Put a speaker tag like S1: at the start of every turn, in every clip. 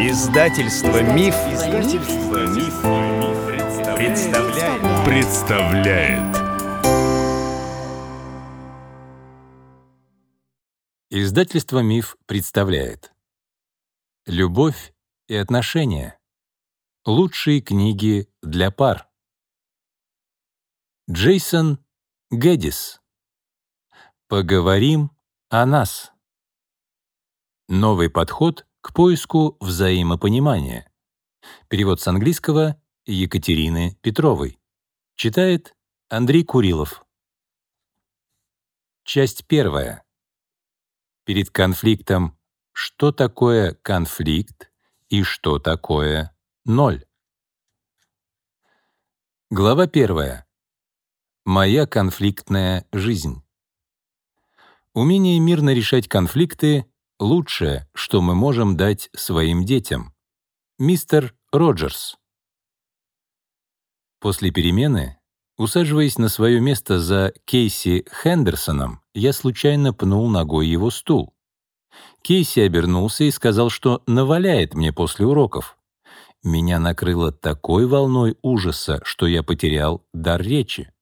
S1: Издательство Миф, Издательство Миф, представляет. представляет.
S2: Издательство Миф представляет. Любовь и отношения. Лучшие книги для пар. Джейсон Гэддис. Поговорим о нас. Новый подход к поиску взаимопонимания. Перевод с английского Екатерины Петровой. Читает Андрей Курилов. Часть первая. Перед конфликтом «Что такое конфликт?» и «Что такое ноль?» Глава первая. Моя конфликтная жизнь. Умение мирно решать конфликты — лучшее, что мы можем дать своим детям. Мистер Роджерс. После перемены, усаживаясь на свое место за Кейси Хендерсоном, я случайно пнул ногой его стул. Кейси обернулся и сказал, что наваляет мне после уроков. Меня накрыло такой волной ужаса, что я потерял дар речи.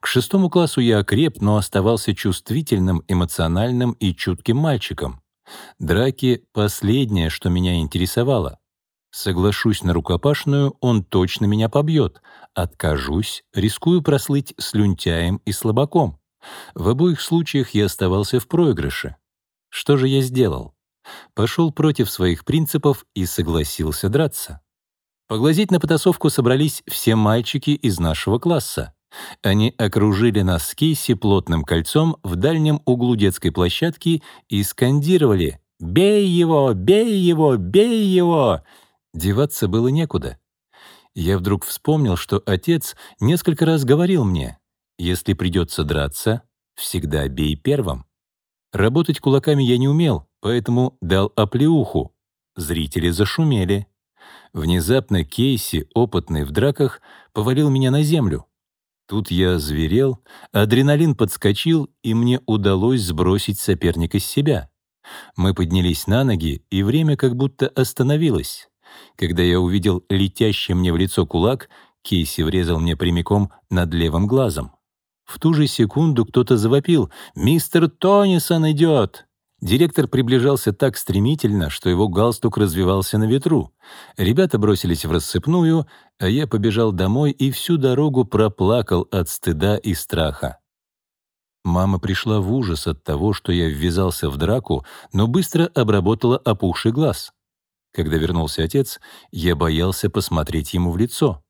S2: К шестому классу я окреп, но оставался чувствительным, эмоциональным и чутким мальчиком. Драки — последнее, что меня интересовало. Соглашусь на рукопашную, он точно меня побьет. Откажусь, рискую прослыть слюнтяем и слабаком. В обоих случаях я оставался в проигрыше. Что же я сделал? Пошел против своих принципов и согласился драться. Поглазеть на потасовку собрались все мальчики из нашего класса. Они окружили нас с Кейси плотным кольцом в дальнем углу детской площадки и скандировали «Бей его! Бей его! Бей его!» Деваться было некуда. Я вдруг вспомнил, что отец несколько раз говорил мне, «Если придется драться, всегда бей первым». Работать кулаками я не умел, поэтому дал оплеуху. Зрители зашумели. Внезапно Кейси, опытный в драках, повалил меня на землю. Тут я зверел, адреналин подскочил, и мне удалось сбросить соперника с себя. Мы поднялись на ноги, и время как будто остановилось. Когда я увидел летящий мне в лицо кулак, Кейси врезал мне прямиком над левым глазом. В ту же секунду кто-то завопил «Мистер Тонисон идет!» Директор приближался так стремительно, что его галстук развивался на ветру. Ребята бросились в рассыпную, а я побежал домой и всю дорогу проплакал от стыда и страха. Мама пришла в ужас от того, что я ввязался в драку, но быстро обработала опухший глаз. Когда вернулся отец, я боялся посмотреть ему в лицо.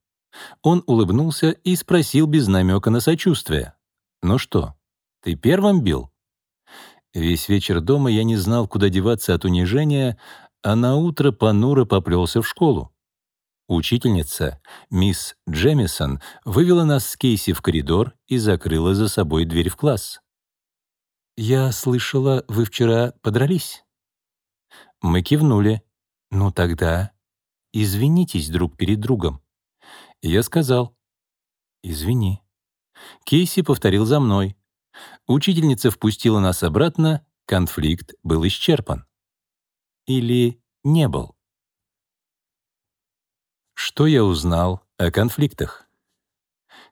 S2: Он улыбнулся и спросил без намека на сочувствие. «Ну что, ты первым бил?» Весь вечер дома я не знал, куда деваться от унижения, а на утро понуро поплелся в школу. Учительница, мисс Джемисон, вывела нас с Кейси в коридор и закрыла за собой дверь в класс. «Я слышала, вы вчера подрались?» Мы кивнули. «Ну тогда извинитесь друг перед другом». Я сказал «Извини». Кейси повторил за мной. Учительница впустила нас обратно, конфликт был исчерпан. Или не был. Что я узнал о конфликтах?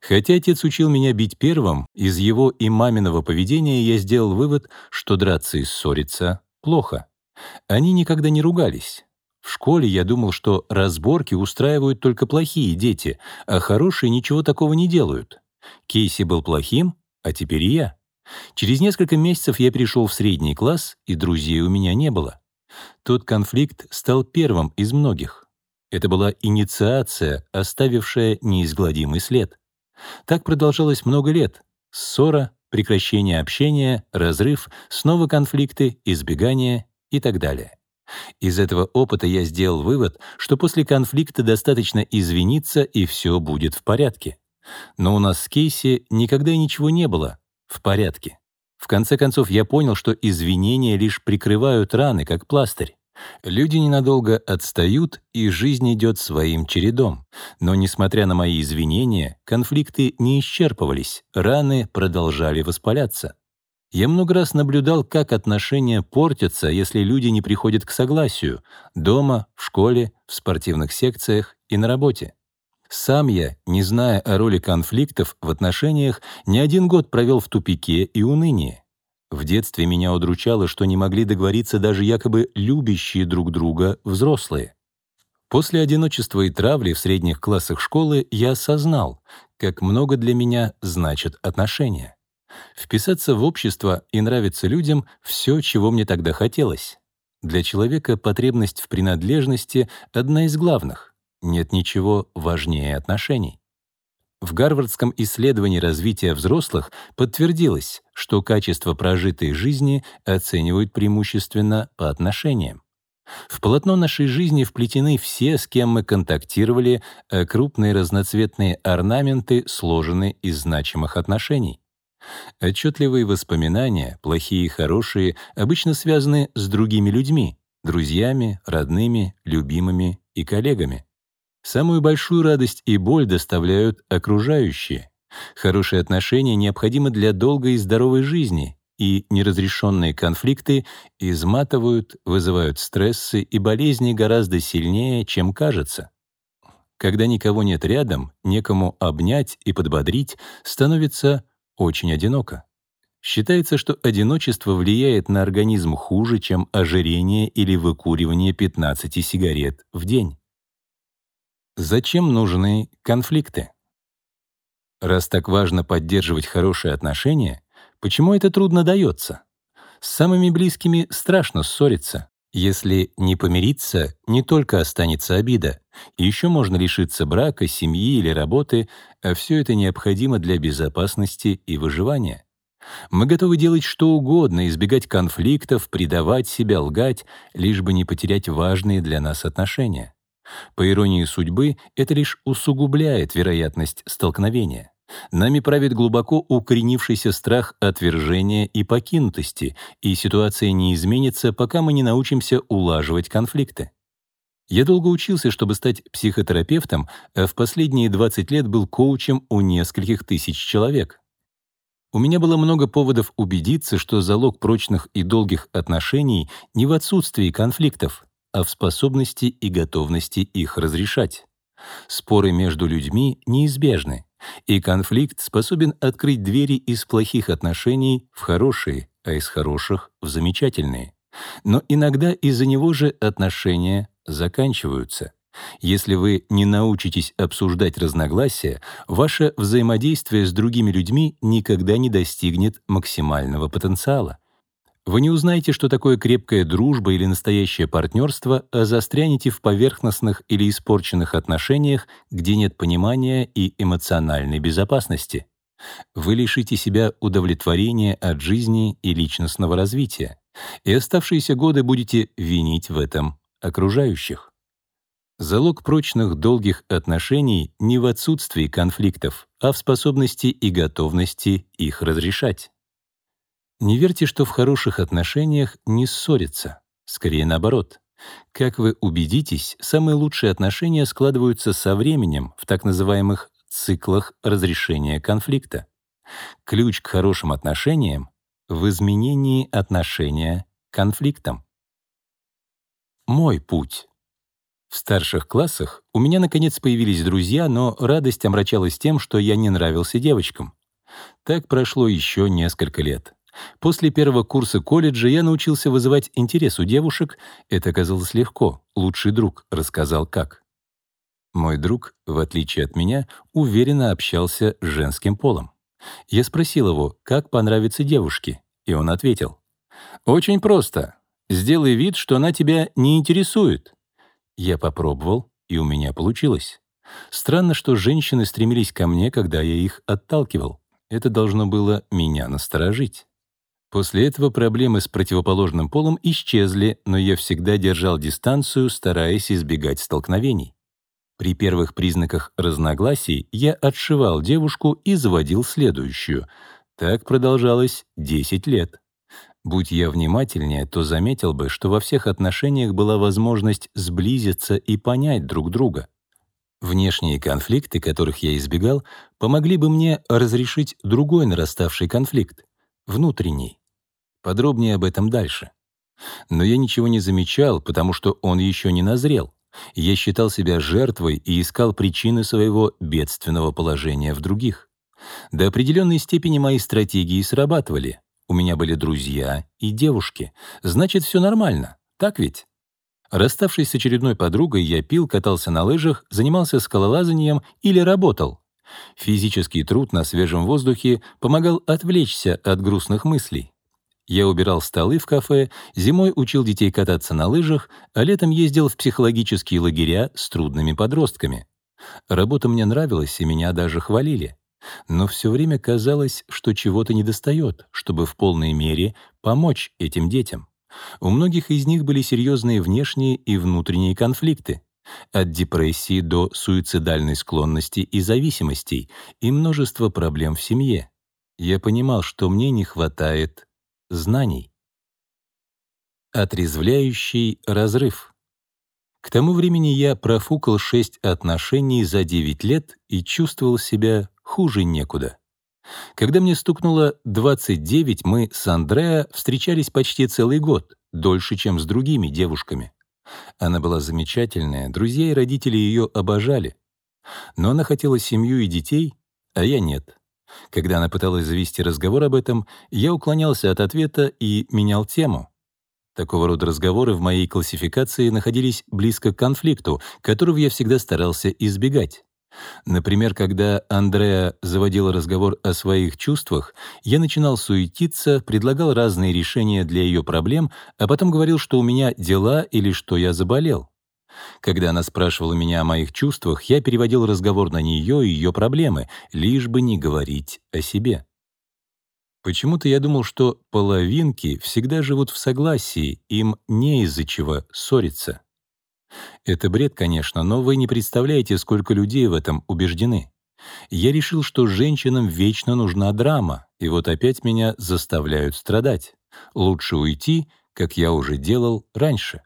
S2: Хотя отец учил меня бить первым, из его и маминого поведения я сделал вывод, что драться и ссориться — плохо. Они никогда не ругались. В школе я думал, что разборки устраивают только плохие дети, а хорошие ничего такого не делают. Кейси был плохим, а теперь я. Через несколько месяцев я перешел в средний класс, и друзей у меня не было. Тот конфликт стал первым из многих. Это была инициация, оставившая неизгладимый след. Так продолжалось много лет. Ссора, прекращение общения, разрыв, снова конфликты, избегание и так далее. Из этого опыта я сделал вывод, что после конфликта достаточно извиниться, и все будет в порядке. Но у нас с Кейси никогда ничего не было, в порядке. В конце концов, я понял, что извинения лишь прикрывают раны, как пластырь. Люди ненадолго отстают, и жизнь идет своим чередом. Но, несмотря на мои извинения, конфликты не исчерпывались, раны продолжали воспаляться. Я много раз наблюдал, как отношения портятся, если люди не приходят к согласию дома, в школе, в спортивных секциях и на работе. Сам я, не зная о роли конфликтов в отношениях, не один год провел в тупике и унынии. В детстве меня удручало, что не могли договориться даже якобы любящие друг друга взрослые. После одиночества и травли в средних классах школы я осознал, как много для меня значат отношения. Вписаться в общество и нравиться людям — все, чего мне тогда хотелось. Для человека потребность в принадлежности — одна из главных. Нет ничего важнее отношений. В Гарвардском исследовании развития взрослых подтвердилось, что качество прожитой жизни оценивают преимущественно по отношениям. В полотно нашей жизни вплетены все, с кем мы контактировали, а крупные разноцветные орнаменты сложены из значимых отношений. Отчетливые воспоминания, плохие и хорошие, обычно связаны с другими людьми, друзьями, родными, любимыми и коллегами. Самую большую радость и боль доставляют окружающие. Хорошие отношения необходимы для долгой и здоровой жизни, и неразрешенные конфликты изматывают, вызывают стрессы и болезни гораздо сильнее, чем кажется. Когда никого нет рядом, некому обнять и подбодрить, становится очень одиноко. Считается, что одиночество влияет на организм хуже, чем ожирение или выкуривание 15 сигарет в день. Зачем нужны конфликты? Раз так важно поддерживать хорошие отношения, почему это трудно дается? С самыми близкими страшно ссориться. Если не помириться, не только останется обида, еще можно лишиться брака, семьи или работы, а все это необходимо для безопасности и выживания. Мы готовы делать что угодно, избегать конфликтов, предавать себя, лгать, лишь бы не потерять важные для нас отношения. По иронии судьбы, это лишь усугубляет вероятность столкновения. Нами правит глубоко укоренившийся страх отвержения и покинутости, и ситуация не изменится, пока мы не научимся улаживать конфликты. Я долго учился, чтобы стать психотерапевтом, а в последние 20 лет был коучем у нескольких тысяч человек. У меня было много поводов убедиться, что залог прочных и долгих отношений не в отсутствии конфликтов, а в способности и готовности их разрешать. Споры между людьми неизбежны, и конфликт способен открыть двери из плохих отношений в хорошие, а из хороших — в замечательные. Но иногда из-за него же отношения заканчиваются. Если вы не научитесь обсуждать разногласия, ваше взаимодействие с другими людьми никогда не достигнет максимального потенциала. Вы не узнаете, что такое крепкая дружба или настоящее партнерство, а застрянете в поверхностных или испорченных отношениях, где нет понимания и эмоциональной безопасности. Вы лишите себя удовлетворения от жизни и личностного развития, и оставшиеся годы будете винить в этом окружающих. Залог прочных долгих отношений не в отсутствии конфликтов, а в способности и готовности их разрешать. Не верьте, что в хороших отношениях не ссорятся. Скорее наоборот. Как вы убедитесь, самые лучшие отношения складываются со временем в так называемых циклах разрешения конфликта. Ключ к хорошим отношениям в изменении отношения к конфликтам. Мой путь. В старших классах у меня, наконец, появились друзья, но радость омрачалась тем, что я не нравился девочкам. Так прошло еще несколько лет. После первого курса колледжа я научился вызывать интерес у девушек. Это оказалось легко. Лучший друг рассказал, как. Мой друг, в отличие от меня, уверенно общался с женским полом. Я спросил его, как понравится девушке, и он ответил. «Очень просто. Сделай вид, что она тебя не интересует». Я попробовал, и у меня получилось. Странно, что женщины стремились ко мне, когда я их отталкивал. Это должно было меня насторожить. После этого проблемы с противоположным полом исчезли, но я всегда держал дистанцию, стараясь избегать столкновений. При первых признаках разногласий я отшивал девушку и заводил следующую. Так продолжалось 10 лет. Будь я внимательнее, то заметил бы, что во всех отношениях была возможность сблизиться и понять друг друга. Внешние конфликты, которых я избегал, помогли бы мне разрешить другой нараставший конфликт — внутренний Подробнее об этом дальше. Но я ничего не замечал, потому что он еще не назрел. Я считал себя жертвой и искал причины своего бедственного положения в других. До определенной степени мои стратегии срабатывали. У меня были друзья и девушки. Значит, все нормально. Так ведь? Расставшись с очередной подругой, я пил, катался на лыжах, занимался скалолазанием или работал. Физический труд на свежем воздухе помогал отвлечься от грустных мыслей. Я убирал столы в кафе, зимой учил детей кататься на лыжах, а летом ездил в психологические лагеря с трудными подростками. Работа мне нравилась, и меня даже хвалили. Но все время казалось, что чего-то недостает, чтобы в полной мере помочь этим детям. У многих из них были серьезные внешние и внутренние конфликты. От депрессии до суицидальной склонности и зависимостей, и множество проблем в семье. Я понимал, что мне не хватает знаний. Отрезвляющий разрыв. К тому времени я профукал шесть отношений за девять лет и чувствовал себя хуже некуда. Когда мне стукнуло 29, мы с Андреа встречались почти целый год, дольше, чем с другими девушками. Она была замечательная, друзья и родители ее обожали. Но она хотела семью и детей, а я нет. Когда она пыталась завести разговор об этом, я уклонялся от ответа и менял тему. Такого рода разговоры в моей классификации находились близко к конфликту, которого я всегда старался избегать. Например, когда Андреа заводила разговор о своих чувствах, я начинал суетиться, предлагал разные решения для ее проблем, а потом говорил, что у меня дела или что я заболел. Когда она спрашивала меня о моих чувствах, я переводил разговор на нее и ее проблемы, лишь бы не говорить о себе. Почему-то я думал, что половинки всегда живут в согласии, им не из-за чего ссориться. Это бред, конечно, но вы не представляете, сколько людей в этом убеждены. Я решил, что женщинам вечно нужна драма, и вот опять меня заставляют страдать. Лучше уйти, как я уже делал раньше.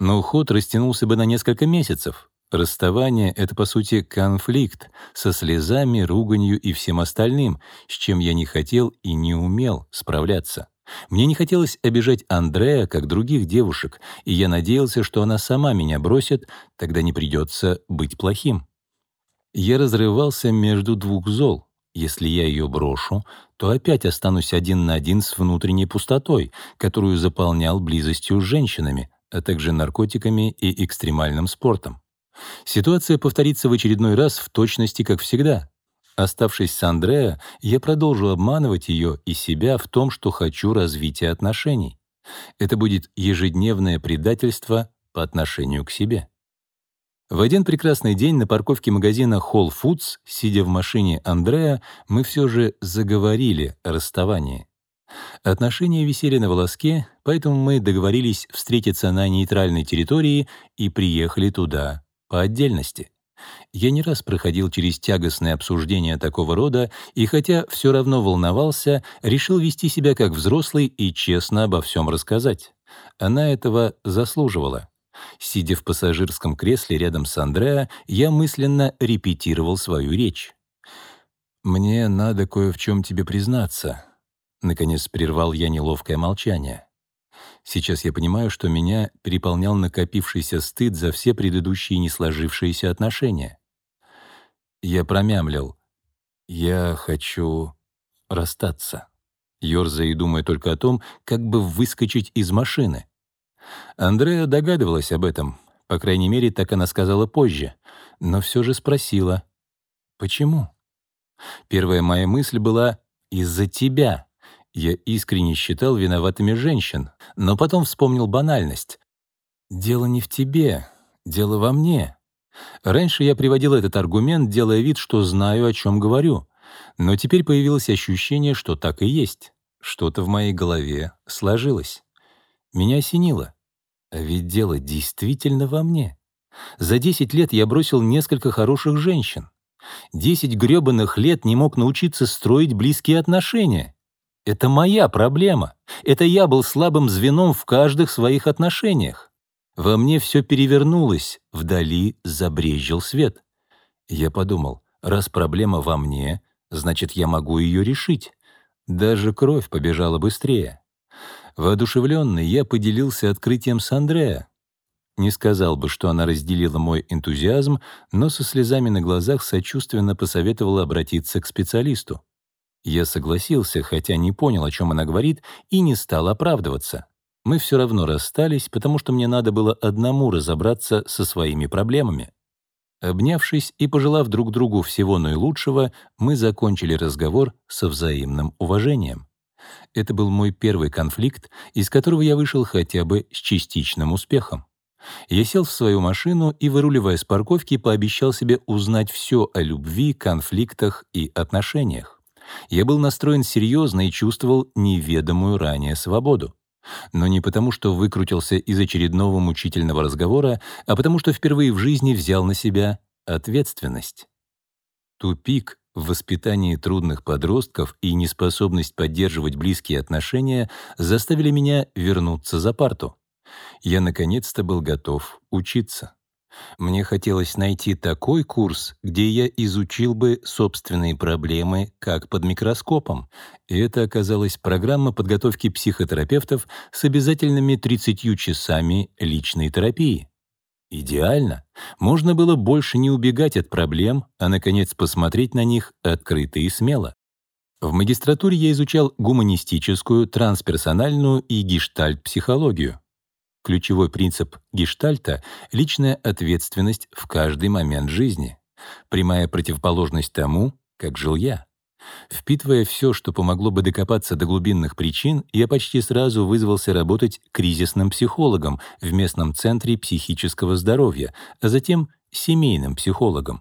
S2: Но уход растянулся бы на несколько месяцев. Расставание — это, по сути, конфликт со слезами, руганью и всем остальным, с чем я не хотел и не умел справляться. Мне не хотелось обижать Андрея, как других девушек, и я надеялся, что она сама меня бросит, тогда не придется быть плохим. Я разрывался между двух зол. Если я ее брошу, то опять останусь один на один с внутренней пустотой, которую заполнял близостью с женщинами, а также наркотиками и экстремальным спортом. Ситуация повторится в очередной раз в точности, как всегда. Оставшись с Андреа, я продолжу обманывать ее и себя в том, что хочу развития отношений. Это будет ежедневное предательство по отношению к себе. В один прекрасный день на парковке магазина Whole Foods, сидя в машине Андреа, мы все же заговорили о расставании. Отношения висели на волоске, поэтому мы договорились встретиться на нейтральной территории и приехали туда по отдельности. Я не раз проходил через тягостные обсуждения такого рода, и хотя все равно волновался, решил вести себя как взрослый и честно обо всем рассказать. Она этого заслуживала. Сидя в пассажирском кресле рядом с Андреа, я мысленно репетировал свою речь. «Мне надо кое в чем тебе признаться», Наконец прервал я неловкое молчание. Сейчас я понимаю, что меня переполнял накопившийся стыд за все предыдущие несложившиеся отношения. Я промямлил. «Я хочу расстаться», ёрзая и думая только о том, как бы выскочить из машины. Андреа догадывалась об этом, по крайней мере, так она сказала позже, но все же спросила, «Почему?» Первая моя мысль была «из-за тебя». Я искренне считал виноватыми женщин, но потом вспомнил банальность. «Дело не в тебе, дело во мне». Раньше я приводил этот аргумент, делая вид, что знаю, о чем говорю. Но теперь появилось ощущение, что так и есть. Что-то в моей голове сложилось. Меня осенило. А ведь дело действительно во мне. За 10 лет я бросил несколько хороших женщин. Десять грёбаных лет не мог научиться строить близкие отношения. Это моя проблема. Это я был слабым звеном в каждых своих отношениях. Во мне все перевернулось, вдали забрезжил свет. Я подумал, раз проблема во мне, значит, я могу ее решить. Даже кровь побежала быстрее. Воодушевленный, я поделился открытием с Андреа. Не сказал бы, что она разделила мой энтузиазм, но со слезами на глазах сочувственно посоветовала обратиться к специалисту. Я согласился, хотя не понял, о чем она говорит, и не стал оправдываться. Мы все равно расстались, потому что мне надо было одному разобраться со своими проблемами. Обнявшись и пожелав друг другу всего наилучшего, мы закончили разговор со взаимным уважением. Это был мой первый конфликт, из которого я вышел хотя бы с частичным успехом. Я сел в свою машину и, выруливая с парковки, пообещал себе узнать все о любви, конфликтах и отношениях. Я был настроен серьезно и чувствовал неведомую ранее свободу. Но не потому, что выкрутился из очередного мучительного разговора, а потому что впервые в жизни взял на себя ответственность. Тупик в воспитании трудных подростков и неспособность поддерживать близкие отношения заставили меня вернуться за парту. Я наконец-то был готов учиться. Мне хотелось найти такой курс, где я изучил бы собственные проблемы как под микроскопом, и это оказалась программа подготовки психотерапевтов с обязательными 30 часами личной терапии. Идеально. Можно было больше не убегать от проблем, а, наконец, посмотреть на них открыто и смело. В магистратуре я изучал гуманистическую, трансперсональную и гештальт-психологию. Ключевой принцип гештальта — личная ответственность в каждый момент жизни. Прямая противоположность тому, как жил я. Впитывая все, что помогло бы докопаться до глубинных причин, я почти сразу вызвался работать кризисным психологом в местном центре психического здоровья, а затем семейным психологом.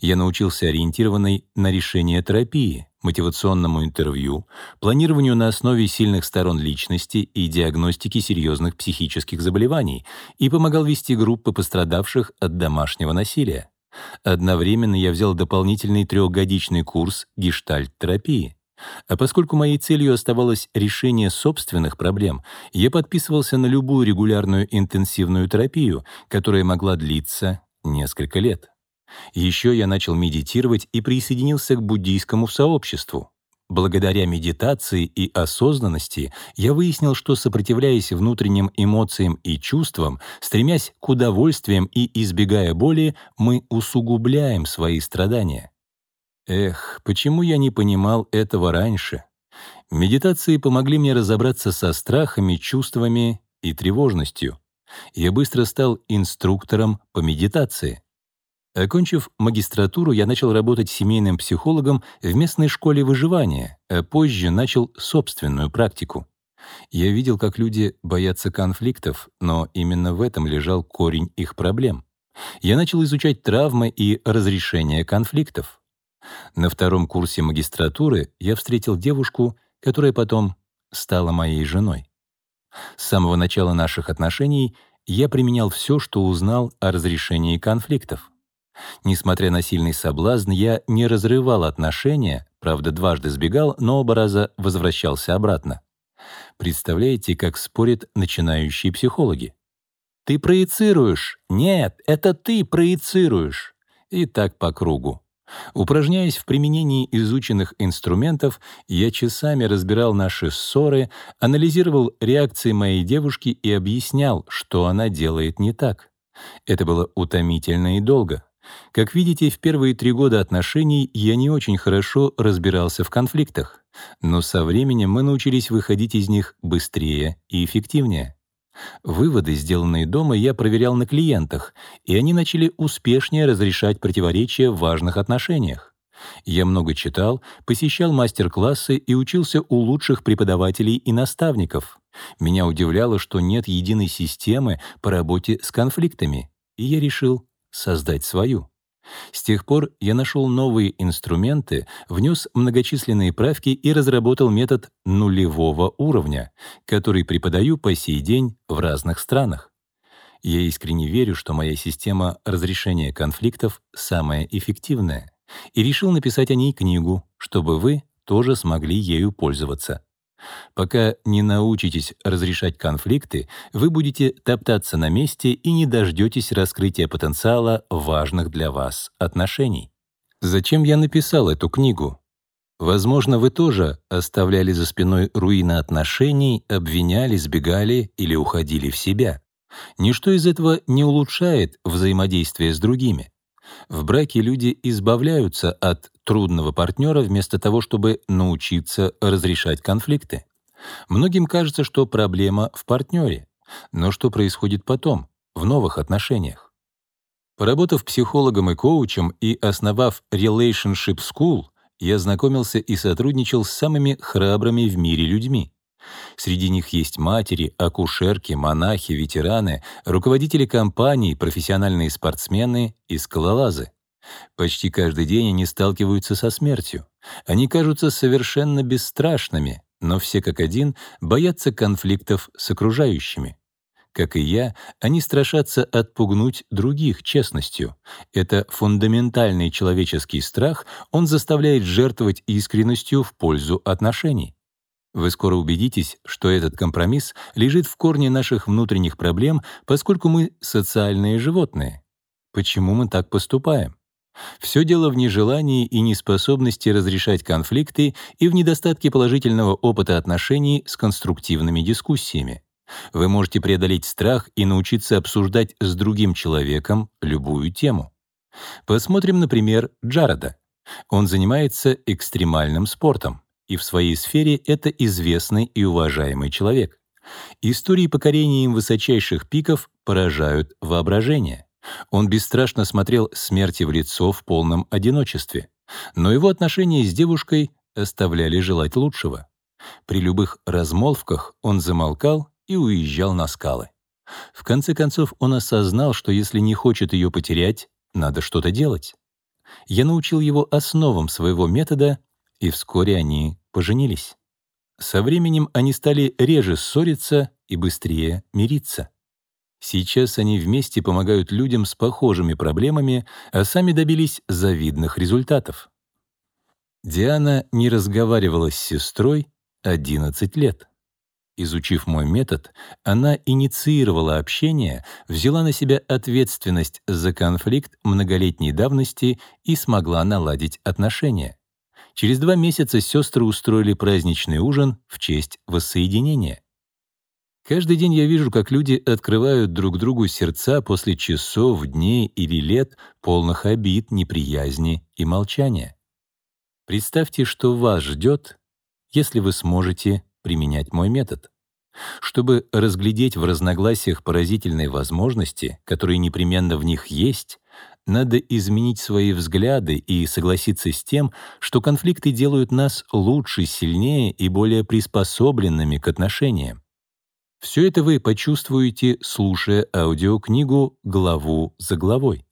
S2: Я научился ориентированной на решение терапии, мотивационному интервью, планированию на основе сильных сторон личности и диагностике серьезных психических заболеваний и помогал вести группы пострадавших от домашнего насилия. Одновременно я взял дополнительный трехгодичный курс гештальт-терапии. А поскольку моей целью оставалось решение собственных проблем, я подписывался на любую регулярную интенсивную терапию, которая могла длиться несколько лет. Еще я начал медитировать и присоединился к буддийскому сообществу. Благодаря медитации и осознанности я выяснил, что, сопротивляясь внутренним эмоциям и чувствам, стремясь к удовольствиям и избегая боли, мы усугубляем свои страдания. Эх, почему я не понимал этого раньше? Медитации помогли мне разобраться со страхами, чувствами и тревожностью. Я быстро стал инструктором по медитации. Окончив магистратуру, я начал работать семейным психологом в местной школе выживания, а позже начал собственную практику. Я видел, как люди боятся конфликтов, но именно в этом лежал корень их проблем. Я начал изучать травмы и разрешение конфликтов. На втором курсе магистратуры я встретил девушку, которая потом стала моей женой. С самого начала наших отношений я применял все, что узнал о разрешении конфликтов. Несмотря на сильный соблазн, я не разрывал отношения, правда, дважды сбегал, но оба раза возвращался обратно. Представляете, как спорят начинающие психологи? «Ты проецируешь!» «Нет, это ты проецируешь!» И так по кругу. Упражняясь в применении изученных инструментов, я часами разбирал наши ссоры, анализировал реакции моей девушки и объяснял, что она делает не так. Это было утомительно и долго. Как видите, в первые три года отношений я не очень хорошо разбирался в конфликтах, но со временем мы научились выходить из них быстрее и эффективнее. Выводы, сделанные дома, я проверял на клиентах, и они начали успешнее разрешать противоречия в важных отношениях. Я много читал, посещал мастер-классы и учился у лучших преподавателей и наставников. Меня удивляло, что нет единой системы по работе с конфликтами, и я решил создать свою. С тех пор я нашел новые инструменты, внес многочисленные правки и разработал метод нулевого уровня, который преподаю по сей день в разных странах. Я искренне верю, что моя система разрешения конфликтов самая эффективная, и решил написать о ней книгу, чтобы вы тоже смогли ею пользоваться. Пока не научитесь разрешать конфликты, вы будете топтаться на месте и не дождетесь раскрытия потенциала важных для вас отношений. Зачем я написал эту книгу? Возможно, вы тоже оставляли за спиной руины отношений, обвиняли, сбегали или уходили в себя. Ничто из этого не улучшает взаимодействие с другими. В браке люди избавляются от трудного партнера вместо того, чтобы научиться разрешать конфликты. Многим кажется, что проблема в партнере. Но что происходит потом, в новых отношениях? Поработав психологом и коучем и основав Relationship School, я знакомился и сотрудничал с самыми храбрыми в мире людьми. Среди них есть матери, акушерки, монахи, ветераны, руководители компаний, профессиональные спортсмены и скалолазы. Почти каждый день они сталкиваются со смертью. Они кажутся совершенно бесстрашными, но все как один боятся конфликтов с окружающими. Как и я, они страшатся отпугнуть других честностью. Это фундаментальный человеческий страх, он заставляет жертвовать искренностью в пользу отношений. Вы скоро убедитесь, что этот компромисс лежит в корне наших внутренних проблем, поскольку мы социальные животные. Почему мы так поступаем? Все дело в нежелании и неспособности разрешать конфликты и в недостатке положительного опыта отношений с конструктивными дискуссиями. Вы можете преодолеть страх и научиться обсуждать с другим человеком любую тему. Посмотрим, например, Джареда. Он занимается экстремальным спортом, и в своей сфере это известный и уважаемый человек. Истории покорения им высочайших пиков поражают воображение. Он бесстрашно смотрел смерти в лицо в полном одиночестве. Но его отношения с девушкой оставляли желать лучшего. При любых размолвках он замолкал и уезжал на скалы. В конце концов, он осознал, что если не хочет ее потерять, надо что-то делать. Я научил его основам своего метода, и вскоре они поженились. Со временем они стали реже ссориться и быстрее мириться. Сейчас они вместе помогают людям с похожими проблемами, а сами добились завидных результатов. Диана не разговаривала с сестрой 11 лет. Изучив мой метод, она инициировала общение, взяла на себя ответственность за конфликт многолетней давности и смогла наладить отношения. Через два месяца сестры устроили праздничный ужин в честь воссоединения. Каждый день я вижу, как люди открывают друг другу сердца после часов, дней или лет, полных обид, неприязни и молчания. Представьте, что вас ждет, если вы сможете применять мой метод. Чтобы разглядеть в разногласиях поразительные возможности, которые непременно в них есть, надо изменить свои взгляды и согласиться с тем, что конфликты делают нас лучше, сильнее и более приспособленными к отношениям. Все это вы почувствуете, слушая аудиокнигу главу за главой.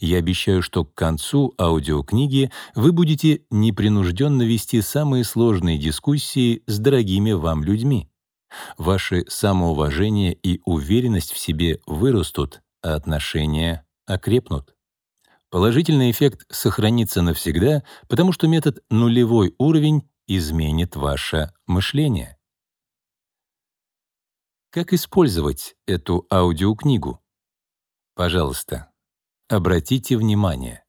S2: Я обещаю, что к концу аудиокниги вы будете непринужденно вести самые сложные дискуссии с дорогими вам людьми. Ваше самоуважение и уверенность в себе вырастут, а отношения окрепнут. Положительный эффект сохранится навсегда, потому что метод «нулевой уровень» изменит ваше мышление. Как использовать эту аудиокнигу? Пожалуйста, Обратите внимание.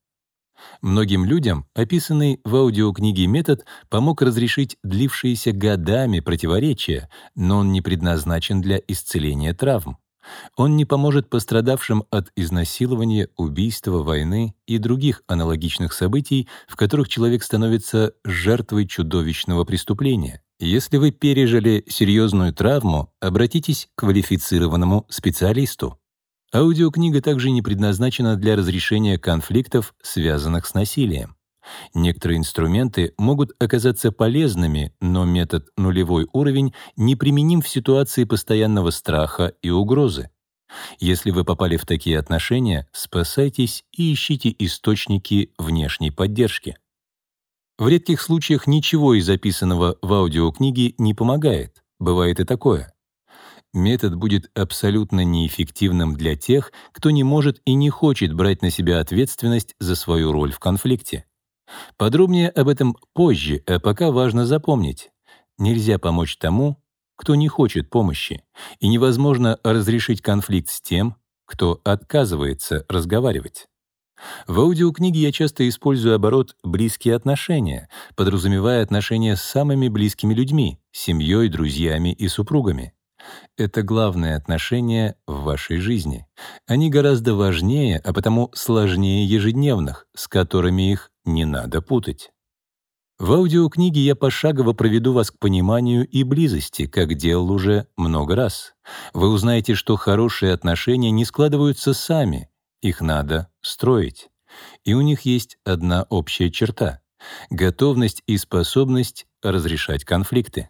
S2: Многим людям описанный в аудиокниге метод помог разрешить длившиеся годами противоречия, но он не предназначен для исцеления травм. Он не поможет пострадавшим от изнасилования, убийства, войны и других аналогичных событий, в которых человек становится жертвой чудовищного преступления. Если вы пережили серьезную травму, обратитесь к квалифицированному специалисту. Аудиокнига также не предназначена для разрешения конфликтов, связанных с насилием. Некоторые инструменты могут оказаться полезными, но метод «нулевой уровень» неприменим в ситуации постоянного страха и угрозы. Если вы попали в такие отношения, спасайтесь и ищите источники внешней поддержки. В редких случаях ничего из записанного в аудиокниге не помогает. Бывает и такое метод будет абсолютно неэффективным для тех, кто не может и не хочет брать на себя ответственность за свою роль в конфликте. Подробнее об этом позже, а пока важно запомнить. Нельзя помочь тому, кто не хочет помощи, и невозможно разрешить конфликт с тем, кто отказывается разговаривать. В аудиокниге я часто использую оборот «близкие отношения», подразумевая отношения с самыми близкими людьми — семьей, друзьями и супругами. Это главные отношения в вашей жизни. Они гораздо важнее, а потому сложнее ежедневных, с которыми их не надо путать. В аудиокниге я пошагово проведу вас к пониманию и близости, как делал уже много раз. Вы узнаете, что хорошие отношения не складываются сами, их надо строить. И у них есть одна общая черта — готовность и способность разрешать конфликты.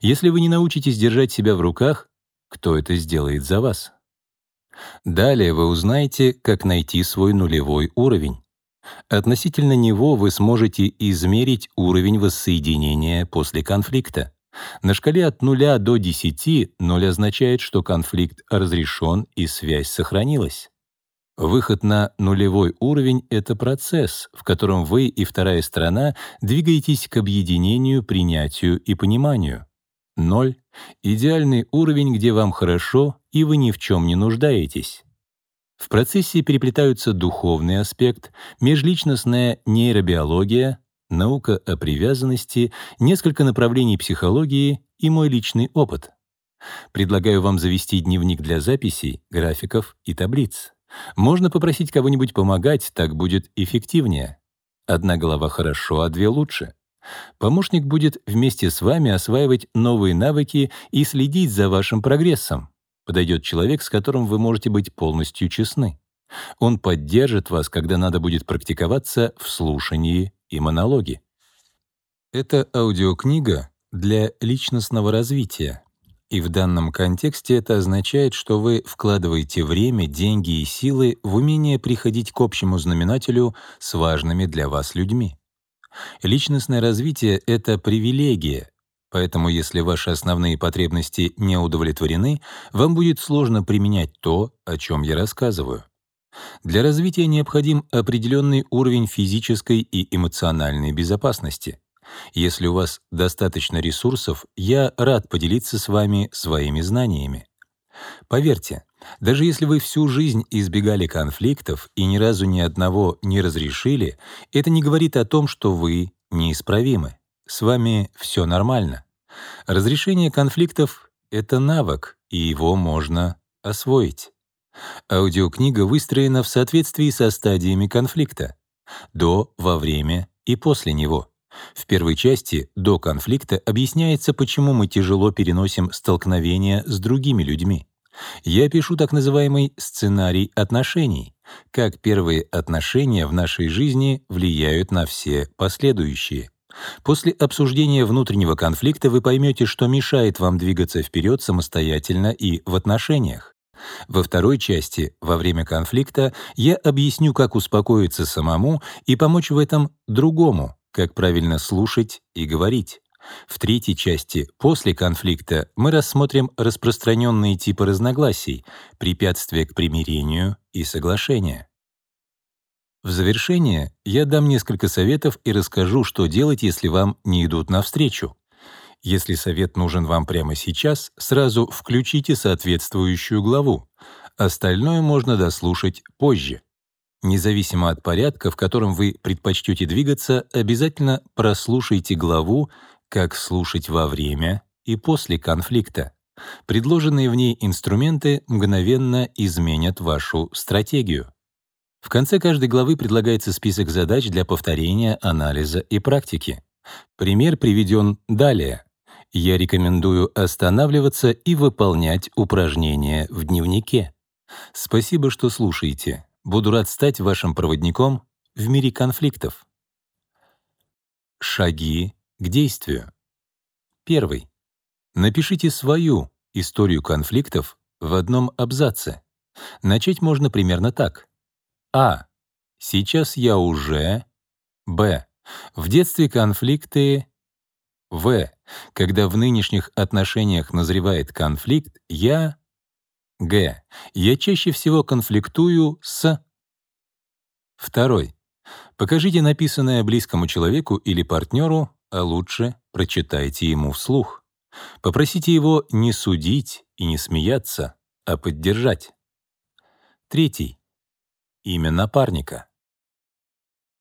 S2: Если вы не научитесь держать себя в руках, кто это сделает за вас? Далее вы узнаете, как найти свой нулевой уровень. Относительно него вы сможете измерить уровень воссоединения после конфликта. На шкале от 0 до 10 0 означает, что конфликт разрешен и связь сохранилась. Выход на нулевой уровень — это процесс, в котором вы и вторая сторона двигаетесь к объединению, принятию и пониманию. Ноль — идеальный уровень, где вам хорошо, и вы ни в чем не нуждаетесь. В процессе переплетаются духовный аспект, межличностная нейробиология, наука о привязанности, несколько направлений психологии и мой личный опыт. Предлагаю вам завести дневник для записей, графиков и таблиц. Можно попросить кого-нибудь помогать, так будет эффективнее. Одна голова хорошо, а две лучше. Помощник будет вместе с вами осваивать новые навыки и следить за вашим прогрессом. Подойдет человек, с которым вы можете быть полностью честны. Он поддержит вас, когда надо будет практиковаться в слушании и монологе. Это аудиокнига для личностного развития, и в данном контексте это означает, что вы вкладываете время, деньги и силы в умение приходить к общему знаменателю с важными для вас людьми. Личностное развитие — это привилегия, поэтому если ваши основные потребности не удовлетворены, вам будет сложно применять то, о чем я рассказываю. Для развития необходим определенный уровень физической и эмоциональной безопасности. Если у вас достаточно ресурсов, я рад поделиться с вами своими знаниями. Поверьте, даже если вы всю жизнь избегали конфликтов и ни разу ни одного не разрешили, это не говорит о том, что вы неисправимы. С вами все нормально. Разрешение конфликтов — это навык, и его можно освоить. Аудиокнига выстроена в соответствии со стадиями конфликта — до, во время и после него. В первой части, до конфликта, объясняется, почему мы тяжело переносим столкновения с другими людьми. Я пишу так называемый сценарий отношений, как первые отношения в нашей жизни влияют на все последующие. После обсуждения внутреннего конфликта вы поймете, что мешает вам двигаться вперед самостоятельно и в отношениях. Во второй части, во время конфликта, я объясню, как успокоиться самому и помочь в этом другому, как правильно слушать и говорить. В третьей части, после конфликта, мы рассмотрим распространенные типы разногласий, препятствия к примирению и соглашению. В завершение я дам несколько советов и расскажу, что делать, если вам не идут навстречу. Если совет нужен вам прямо сейчас, сразу включите соответствующую главу. Остальное можно дослушать позже. Независимо от порядка, в котором вы предпочтете двигаться, обязательно прослушайте главу «Как слушать во время и после конфликта». Предложенные в ней инструменты мгновенно изменят вашу стратегию. В конце каждой главы предлагается список задач для повторения, анализа и практики. Пример приведен далее. Я рекомендую останавливаться и выполнять упражнения в дневнике. Спасибо, что слушаете. Буду рад стать вашим проводником в мире конфликтов. Шаги к действию. Первый. Напишите свою историю конфликтов в одном абзаце. Начать можно примерно так. А. Сейчас я уже. Б. В детстве конфликты. В. Когда в нынешних отношениях назревает конфликт, я Г. Я чаще всего конфликтую с... Второй. Покажите написанное близкому человеку или партнеру, а лучше прочитайте ему вслух. Попросите его не судить и не смеяться, а поддержать. Третий. Имя напарника.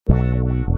S1: Thank you.